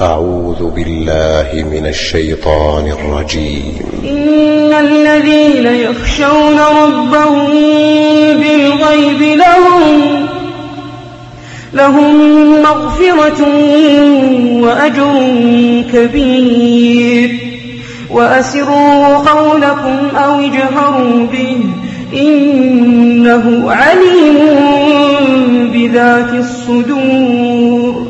أعوذ بالله من الشيطان الرجيم. إن الذين يخشون ربهم بالغيب لهم لهم مغفرة وأجر كبير. وأسروا قولكم أو اجهروا به إنه عليم بذات الصدور.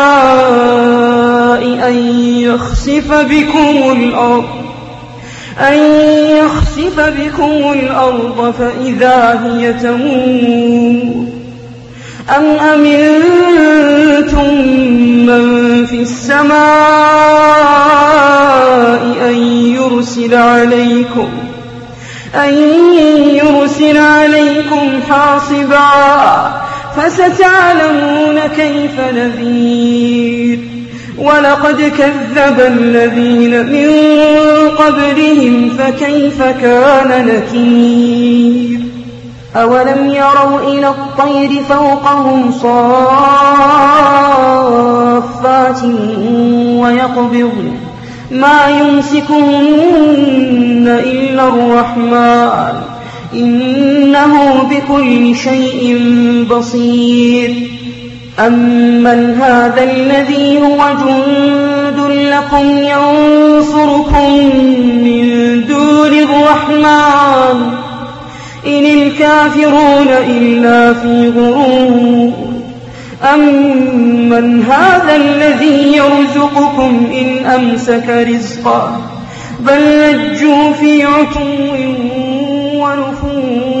يخسف بكم الأرض أن يخسف بكم الأرض فإذا هي تمور. أم أمنتم من في السماء أن يرسل عليكم أن يرسل عليكم حاصبا؟ فستعلمون كيف نذير. ولقد كذب الذين من قبلهم فكيف كان نكير؟ أولم يروا إلى الطير فوقهم صافات ويقبضن ما يمسكهن إلا الرحمن. إنه بكل شيء بصير. أمن هذا الذي هو جند لكم ينصركم من دون الرحمن إن الكافرون إلا في غرور أمن هذا الذي يرزقكم إن أمسك رزقه بل لجوا في عتو ونفور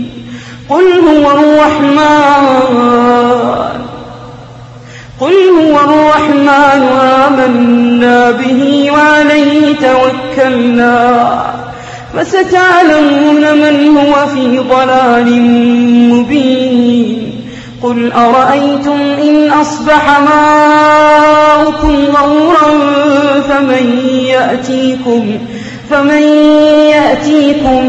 قل هو الرحمن. قل هو الرحمن آمنا به وعليه توكلنا. فستعلمون من هو في ضلال مبين. قل أرأيتم إن أصبح ماؤكم غورا فمن يأتيكم فمن يأتيكم